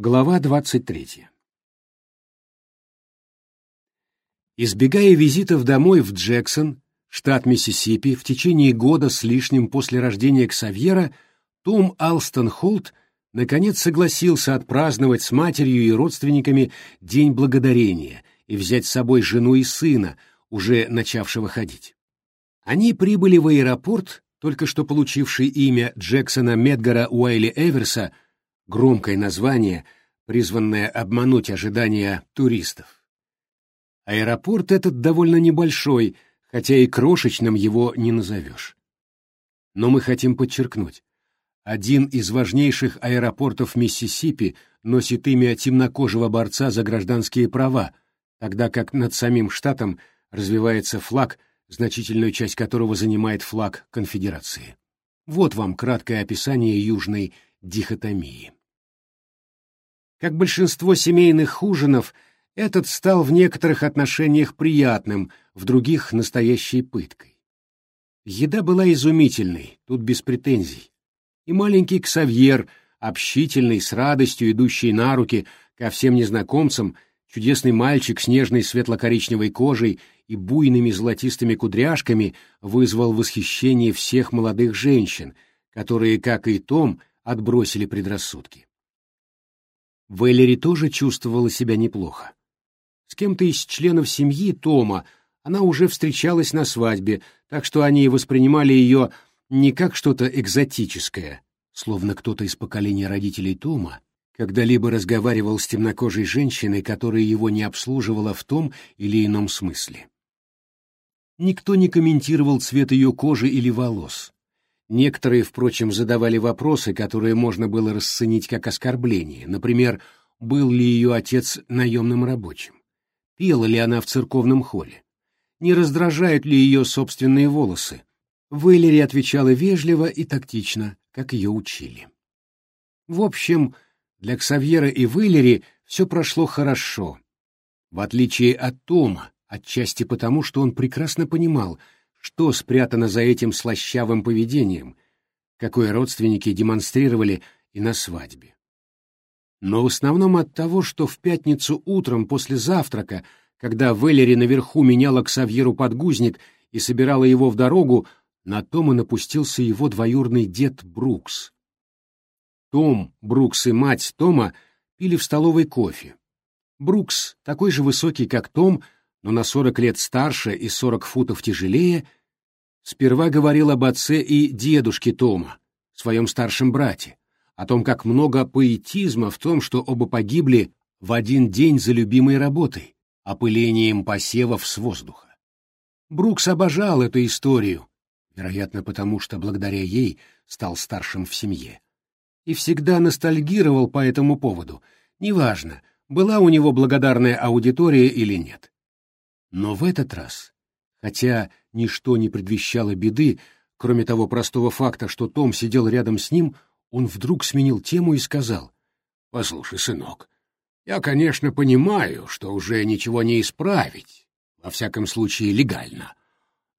Глава 23. Избегая визитов домой в Джексон, штат Миссисипи, в течение года с лишним после рождения Ксавьера, Том Алстон Холт наконец согласился отпраздновать с матерью и родственниками День Благодарения и взять с собой жену и сына, уже начавшего ходить. Они прибыли в аэропорт, только что получивший имя Джексона Медгара Уайли Эверса — громкое название, призванное обмануть ожидания туристов. Аэропорт этот довольно небольшой, хотя и крошечным его не назовешь. Но мы хотим подчеркнуть, один из важнейших аэропортов Миссисипи носит имя темнокожего борца за гражданские права, тогда как над самим штатом развивается флаг, значительную часть которого занимает флаг конфедерации. Вот вам краткое описание южной дихотомии. Как большинство семейных ужинов, этот стал в некоторых отношениях приятным, в других — настоящей пыткой. Еда была изумительной, тут без претензий. И маленький Ксавьер, общительный, с радостью идущий на руки ко всем незнакомцам, чудесный мальчик с нежной светло-коричневой кожей и буйными золотистыми кудряшками вызвал восхищение всех молодых женщин, которые, как и Том, отбросили предрассудки. Вэллери тоже чувствовала себя неплохо. С кем-то из членов семьи Тома она уже встречалась на свадьбе, так что они воспринимали ее не как что-то экзотическое, словно кто-то из поколения родителей Тома когда-либо разговаривал с темнокожей женщиной, которая его не обслуживала в том или ином смысле. Никто не комментировал цвет ее кожи или волос. Некоторые, впрочем, задавали вопросы, которые можно было расценить как оскорбление. Например, был ли ее отец наемным рабочим? Пела ли она в церковном холле? Не раздражают ли ее собственные волосы? Вэллери отвечала вежливо и тактично, как ее учили. В общем, для Ксавьера и Вэллери все прошло хорошо. В отличие от Тома, отчасти потому, что он прекрасно понимал — что спрятано за этим слащавым поведением, какое родственники демонстрировали и на свадьбе. Но в основном от того, что в пятницу утром после завтрака, когда Веллери наверху меняла к Савьеру подгузник и собирала его в дорогу, на Тома напустился его двоюрный дед Брукс. Том, Брукс и мать Тома пили в столовой кофе. Брукс, такой же высокий, как Том, но на сорок лет старше и сорок футов тяжелее, сперва говорил об отце и дедушке Тома, своем старшем брате, о том, как много поэтизма в том, что оба погибли в один день за любимой работой, опылением посевов с воздуха. Брукс обожал эту историю, вероятно, потому что благодаря ей стал старшим в семье, и всегда ностальгировал по этому поводу, неважно, была у него благодарная аудитория или нет. Но в этот раз, хотя ничто не предвещало беды, кроме того простого факта, что Том сидел рядом с ним, он вдруг сменил тему и сказал, «Послушай, сынок, я, конечно, понимаю, что уже ничего не исправить, во всяком случае легально,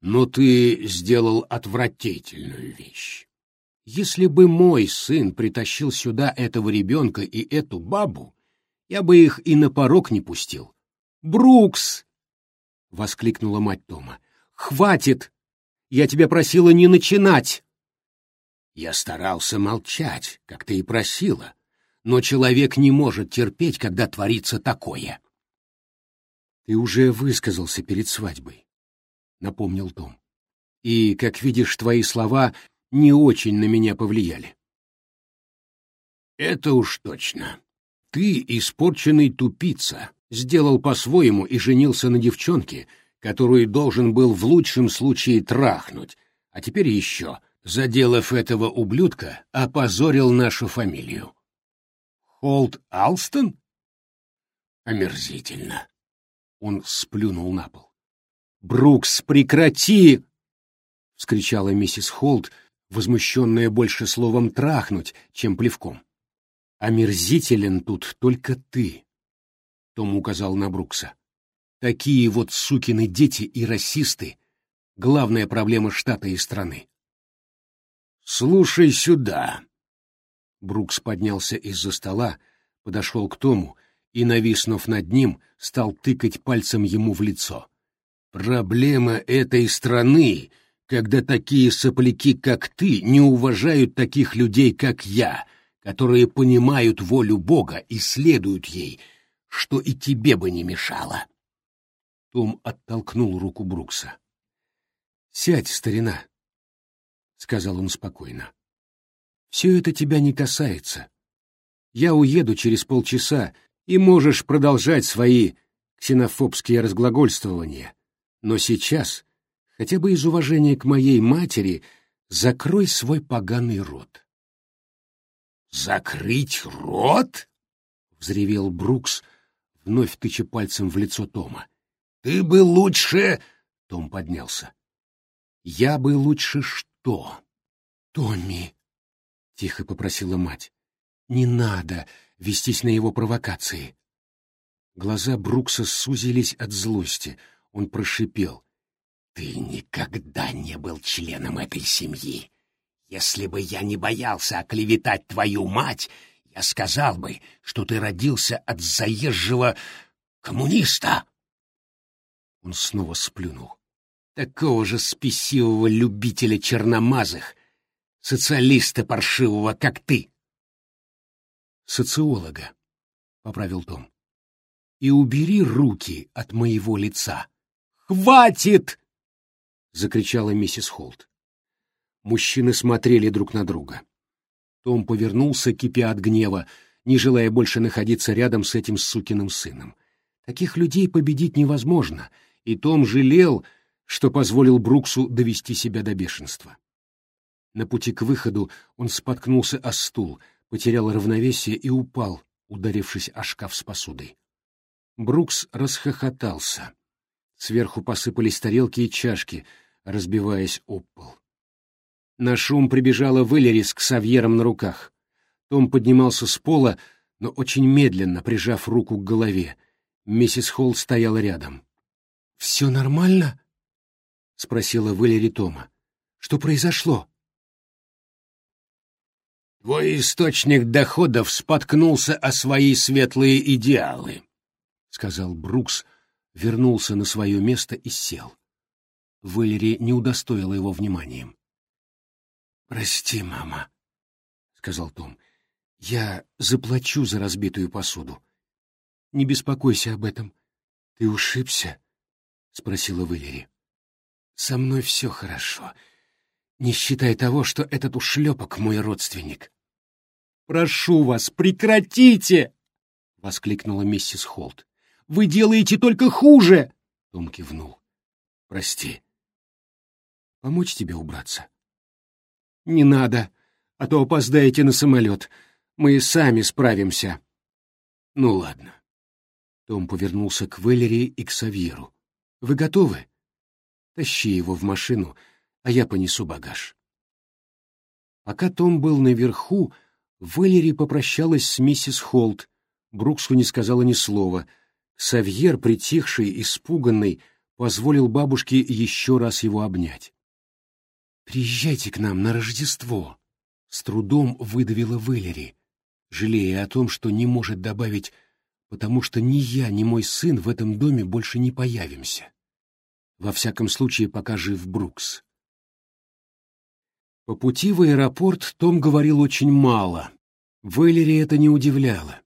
но ты сделал отвратительную вещь. Если бы мой сын притащил сюда этого ребенка и эту бабу, я бы их и на порог не пустил. Брукс, — воскликнула мать Тома. «Хватит! Я тебя просила не начинать!» Я старался молчать, как ты и просила, но человек не может терпеть, когда творится такое. «Ты уже высказался перед свадьбой», — напомнил Том. «И, как видишь, твои слова не очень на меня повлияли». «Это уж точно. Ты испорченный тупица, сделал по-своему и женился на девчонке, которую должен был в лучшем случае трахнуть, а теперь еще, заделав этого ублюдка, опозорил нашу фамилию. Холт Алстон? Омерзительно. Он сплюнул на пол. «Брукс, прекрати!» — вскричала миссис Холт, возмущенная больше словом «трахнуть», чем плевком. «Омерзителен тут только ты», том указал на Брукса. Такие вот сукины дети и расисты — главная проблема штата и страны. «Слушай сюда!» Брукс поднялся из-за стола, подошел к Тому и, нависнув над ним, стал тыкать пальцем ему в лицо. «Проблема этой страны, когда такие сопляки, как ты, не уважают таких людей, как я, которые понимают волю Бога и следуют ей, что и тебе бы не мешало». Том оттолкнул руку Брукса. «Сядь, старина», — сказал он спокойно. «Все это тебя не касается. Я уеду через полчаса, и можешь продолжать свои ксенофобские разглагольствования. Но сейчас, хотя бы из уважения к моей матери, закрой свой поганый рот». «Закрыть рот?» — взревел Брукс, вновь тыча пальцем в лицо Тома. «Ты бы лучше...» — Том поднялся. «Я бы лучше что?» «Томми!» — тихо попросила мать. «Не надо вестись на его провокации». Глаза Брукса сузились от злости. Он прошипел. «Ты никогда не был членом этой семьи. Если бы я не боялся оклеветать твою мать, я сказал бы, что ты родился от заезжего коммуниста». Он снова сплюнул. Такого же спесивого любителя черномазых, социалиста паршивого, как ты. Социолога, — поправил Том. И убери руки от моего лица. Хватит! — закричала миссис Холт. Мужчины смотрели друг на друга. Том повернулся, кипя от гнева, не желая больше находиться рядом с этим сукиным сыном. Таких людей победить невозможно — и Том жалел, что позволил Бруксу довести себя до бешенства. На пути к выходу он споткнулся о стул, потерял равновесие и упал, ударившись о шкаф с посудой. Брукс расхохотался. Сверху посыпались тарелки и чашки, разбиваясь об пол. На шум прибежала Валери с Ксавьером на руках. Том поднимался с пола, но очень медленно, прижав руку к голове. Миссис Холл стояла рядом. «Все нормально?» — спросила Валери Тома. «Что произошло?» «Твой источник доходов споткнулся о свои светлые идеалы», — сказал Брукс, вернулся на свое место и сел. Валери не удостоила его вниманием. «Прости, мама», — сказал Том. «Я заплачу за разбитую посуду. Не беспокойся об этом. Ты ушибся?» — спросила Валери. «Со мной все хорошо, не считая того, что этот ушлепок мой родственник». «Прошу вас, прекратите!» — воскликнула миссис Холт. «Вы делаете только хуже!» — Том кивнул. «Прости. Помочь тебе убраться?» «Не надо, а то опоздаете на самолет. Мы сами справимся». «Ну ладно». Том повернулся к Веллери и к Савьеру. Вы готовы? Тащи его в машину, а я понесу багаж. Пока Том был наверху, Валери попрощалась с миссис Холт. Бруксу не сказала ни слова. Савьер, притихший, испуганный, позволил бабушке еще раз его обнять. «Приезжайте к нам на Рождество!» — с трудом выдавила Валери, жалея о том, что не может добавить потому что ни я, ни мой сын в этом доме больше не появимся. Во всяком случае, пока жив Брукс. По пути в аэропорт Том говорил очень мало. Вэллери это не удивляло.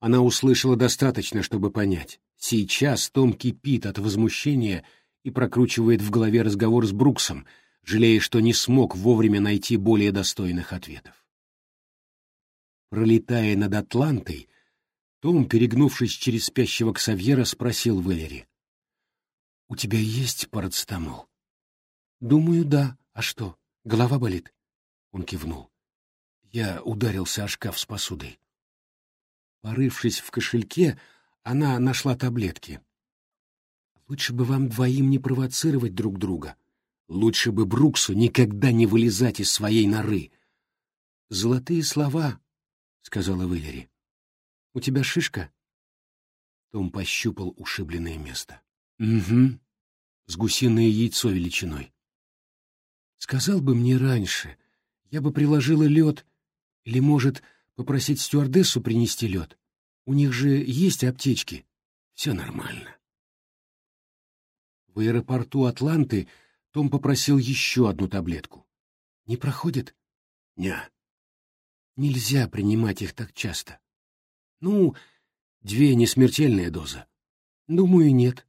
Она услышала достаточно, чтобы понять. Сейчас Том кипит от возмущения и прокручивает в голове разговор с Бруксом, жалея, что не смог вовремя найти более достойных ответов. Пролетая над Атлантой, том, перегнувшись через спящего Ксавьера, спросил Валери. — У тебя есть парацетамол? — Думаю, да. А что, голова болит? Он кивнул. Я ударился о шкаф с посудой. Порывшись в кошельке, она нашла таблетки. Лучше бы вам двоим не провоцировать друг друга. Лучше бы Бруксу никогда не вылезать из своей норы. — Золотые слова, — сказала Валери. У тебя шишка?» Том пощупал ушибленное место. «Угу. С гусиное яйцо величиной. Сказал бы мне раньше, я бы приложила лед или, может, Попросить стюардессу принести лед? У них же есть аптечки. Все нормально. В аэропорту Атланты Том попросил еще одну таблетку. Не проходит? Не. Нельзя принимать их так часто. Ну, две несмертельные доза. Думаю, нет.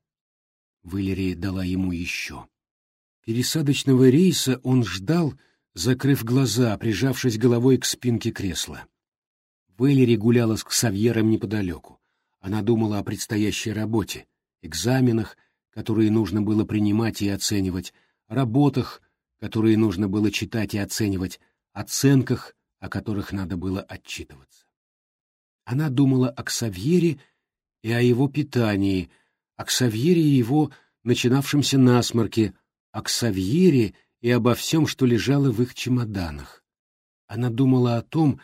Валерия дала ему еще. Пересадочного рейса он ждал, закрыв глаза, прижавшись головой к спинке кресла. Валери гуляла с Ксавьером неподалеку. Она думала о предстоящей работе, экзаменах, которые нужно было принимать и оценивать, работах, которые нужно было читать и оценивать, оценках, о которых надо было отчитываться. Она думала о Ксавьере и о его питании, о Ксавьере и его начинавшемся насморке, о Ксавьере и обо всем, что лежало в их чемоданах. Она думала о том,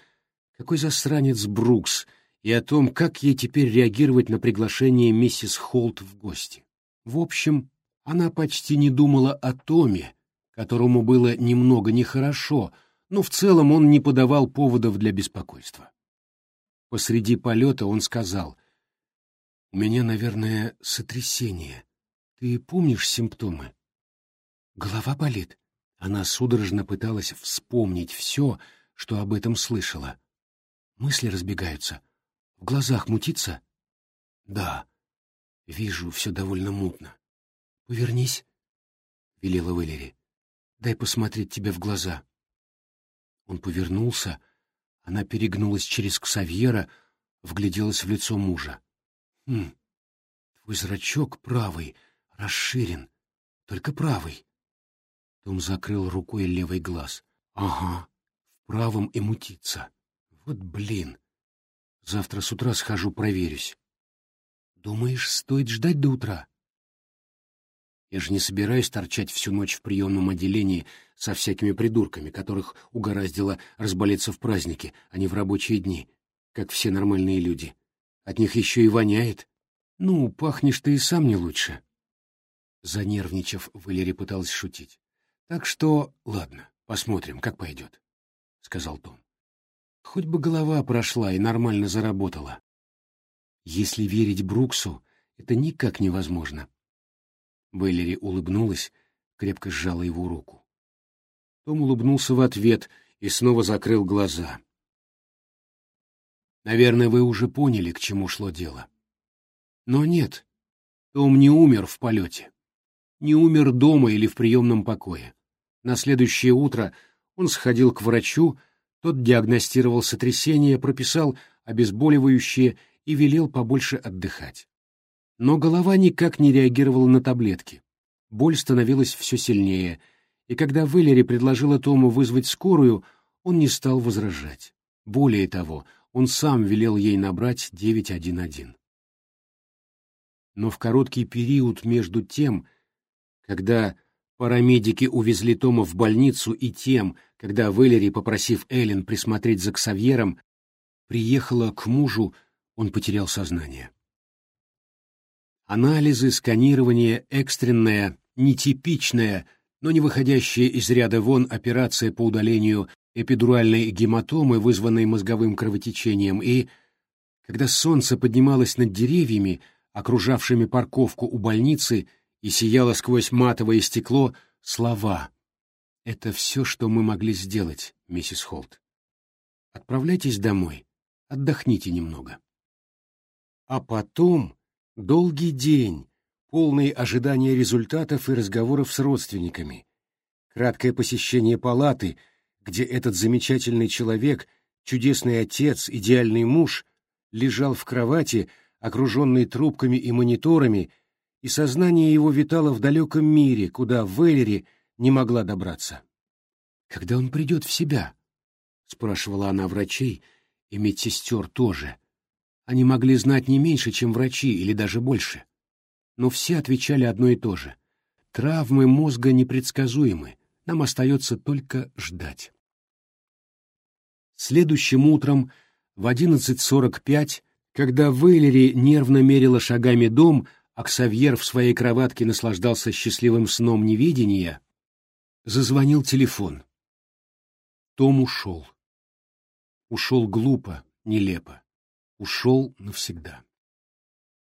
какой засранец Брукс, и о том, как ей теперь реагировать на приглашение миссис Холт в гости. В общем, она почти не думала о Томе, которому было немного нехорошо, но в целом он не подавал поводов для беспокойства. Посреди полета он сказал, «У меня, наверное, сотрясение. Ты помнишь симптомы?» «Голова болит». Она судорожно пыталась вспомнить все, что об этом слышала. Мысли разбегаются. В глазах мутится? Да. Вижу, все довольно мутно. Повернись, — велела Валери. Дай посмотреть тебе в глаза. Он повернулся, она перегнулась через Ксавьера, вгляделась в лицо мужа. Хм, твой зрачок правый, расширен, только правый. Том закрыл рукой левый глаз. Ага, в правом и мутится. Вот блин. Завтра с утра схожу, проверюсь. Думаешь, стоит ждать до утра? Я же не собираюсь торчать всю ночь в приемном отделении со всякими придурками, которых угораздило разболеться в праздники, а не в рабочие дни, как все нормальные люди. От них еще и воняет. Ну, пахнешь ты и сам не лучше. Занервничав, Валерий пыталась шутить. Так что, ладно, посмотрим, как пойдет, — сказал Том. Хоть бы голова прошла и нормально заработала. Если верить Бруксу, это никак невозможно. Вэллери улыбнулась, крепко сжала его руку. Том улыбнулся в ответ и снова закрыл глаза. Наверное, вы уже поняли, к чему шло дело. Но нет, Том не умер в полете. Не умер дома или в приемном покое. На следующее утро он сходил к врачу, тот диагностировал сотрясение, прописал обезболивающее и велел побольше отдыхать. Но голова никак не реагировала на таблетки. Боль становилась все сильнее, и когда Вэллери предложила Тому вызвать скорую, он не стал возражать. Более того, он сам велел ей набрать 911. Но в короткий период между тем, когда Парамедики увезли Тома в больницу и тем, когда Вэлери, попросив Эллен присмотреть за Ксавьером, приехала к мужу, он потерял сознание. Анализы, сканирование, экстренная, нетипичная, но не выходящая из ряда вон операция по удалению эпидуральной гематомы, вызванной мозговым кровотечением, и, когда солнце поднималось над деревьями, окружавшими парковку у больницы, и сияло сквозь матовое стекло слова. «Это все, что мы могли сделать, миссис Холт. Отправляйтесь домой, отдохните немного». А потом долгий день, полный ожидания результатов и разговоров с родственниками, краткое посещение палаты, где этот замечательный человек, чудесный отец, идеальный муж, лежал в кровати, окруженный трубками и мониторами, и сознание его витало в далеком мире, куда Вэллери не могла добраться. «Когда он придет в себя?» — спрашивала она врачей, и медсестер тоже. Они могли знать не меньше, чем врачи, или даже больше. Но все отвечали одно и то же. Травмы мозга непредсказуемы, нам остается только ждать. Следующим утром в 11.45, когда Вэллери нервно мерила шагами дом, а Ксавьер в своей кроватке наслаждался счастливым сном невидения, зазвонил телефон. Том ушел. Ушел глупо, нелепо. Ушел навсегда.